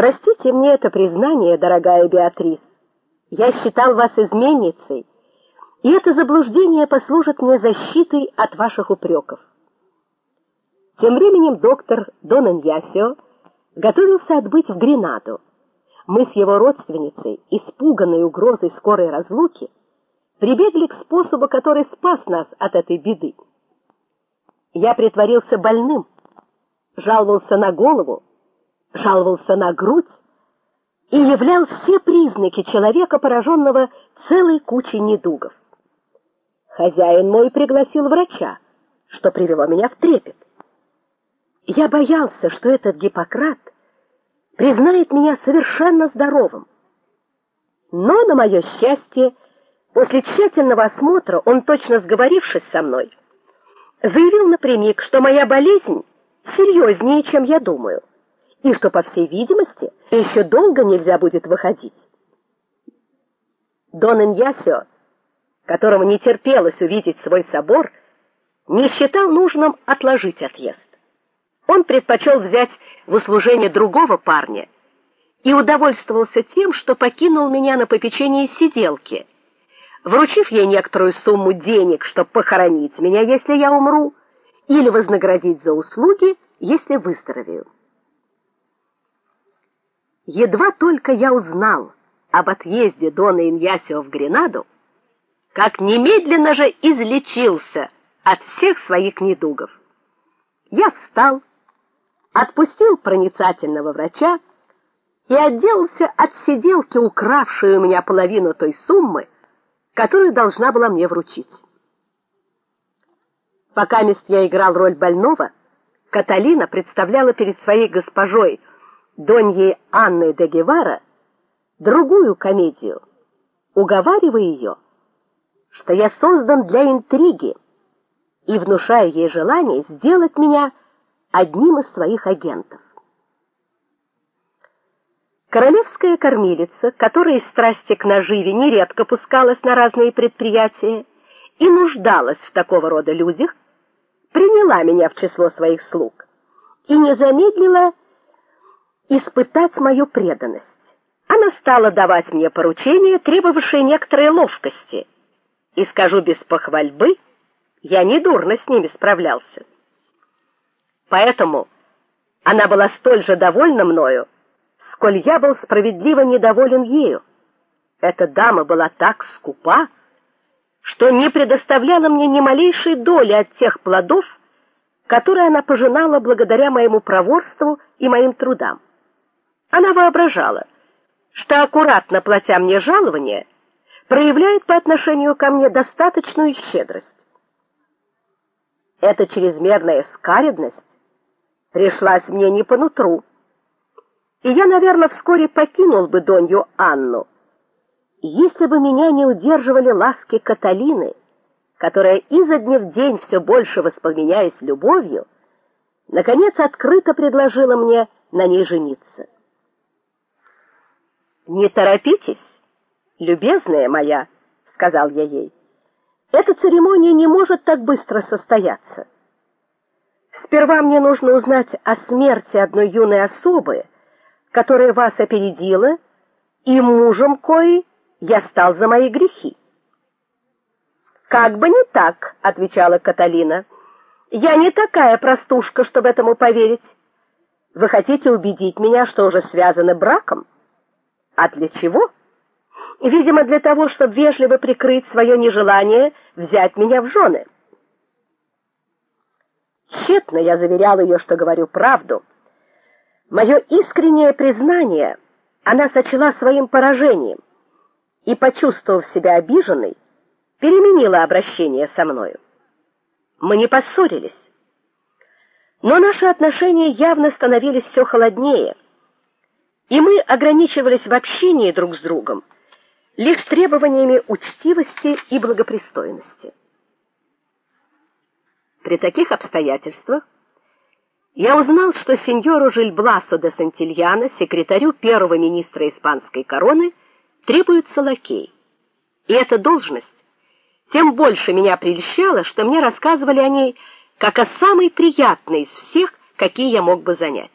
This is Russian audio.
Простите мне это признание, дорогая Беатрис. Я считал вас изменницей, и это заблуждение послужит мне защитой от ваших упреков. Тем временем доктор Дон Иньясио готовился отбыть в Гренаду. Мы с его родственницей, испуганные угрозой скорой разлуки, прибегли к способу, который спас нас от этой беды. Я притворился больным, жаловался на голову, жаловался на грудь и являл все признаки человека, пораженного целой кучей недугов. Хозяин мой пригласил врача, что привело меня в трепет. Я боялся, что этот Гиппократ признает меня совершенно здоровым. Но на мое счастье, после тщательного осмотра он точно сговорившись со мной, заявил напрямик, что моя болезнь серьезнее, чем я думаю и что, по всей видимости, еще долго нельзя будет выходить. Дон Иньясио, которому не терпелось увидеть свой собор, не считал нужным отложить отъезд. Он предпочел взять в услужение другого парня и удовольствовался тем, что покинул меня на попечение сиделки, вручив ей некоторую сумму денег, чтобы похоронить меня, если я умру, или вознаградить за услуги, если выздоровею. Едва только я узнал об отъезде дона Иньясио в Гренаду, как немедленно же излечился от всех своих недугов. Я встал, отпустил проницательного врача и отделался от сиделки, укравшей у меня половину той суммы, которую должна была мне вручить. Пока мест я играл роль больного, Каталина представляла перед своей госпожой Доньей Анны де Гевара другую комедию, уговаривая ее, что я создан для интриги, и внушая ей желание сделать меня одним из своих агентов. Королевская кормилица, которая из страсти к наживе нередко пускалась на разные предприятия и нуждалась в такого рода людях, приняла меня в число своих слуг и не замедлила испытать мою преданность. Она стала давать мне поручения, требовавшие некоторой ловкости. И скажу без похвальбы, я недурно с ними справлялся. Поэтому она была столь же довольна мною, сколь я был справедливо недоволен ею. Эта дама была так скупа, что не предоставляла мне ни малейшей доли от тех плодов, которые она пожинала благодаря моему проворству и моим трудам. Она воображала, что аккуратно платя мне жалование, проявляет по отношению ко мне достаточную щедрость. Эта чрезмерная скаредность пришлась мне не по нутру. И я, наверное, вскоре покинул бы Донью Анну, если бы меня не удерживали ласки Каталины, которая изо дня в день все больше воспламеняясь любовью, наконец открыто предложила мне на ней жениться. Не торопитесь, любезная моя, сказал я ей. Эта церемония не может так быстро состояться. Сперва мне нужно узнать о смерти одной юной особы, которая вас опередила, и мужем коей я стал за мои грехи. Как бы не так, отвечала Каталина. Я не такая простушка, чтобы этому поверить. Вы хотите убедить меня, что уже связаны браком? А для чего? Видимо, для того, чтобы вежливо прикрыть свое нежелание взять меня в жены. Тщетно я заверял ее, что говорю правду. Мое искреннее признание она сочла своим поражением и, почувствовав себя обиженной, переменила обращение со мною. Мы не поссорились, но наши отношения явно становились все холоднее и мы ограничивались в общении друг с другом лишь требованиями учтивости и благопристойности. При таких обстоятельствах я узнал, что сеньору Жильбласо де Сантильяно, секретарю первого министра испанской короны, требуется лакей. И эта должность тем больше меня прельщала, что мне рассказывали о ней как о самой приятной из всех, какие я мог бы занять.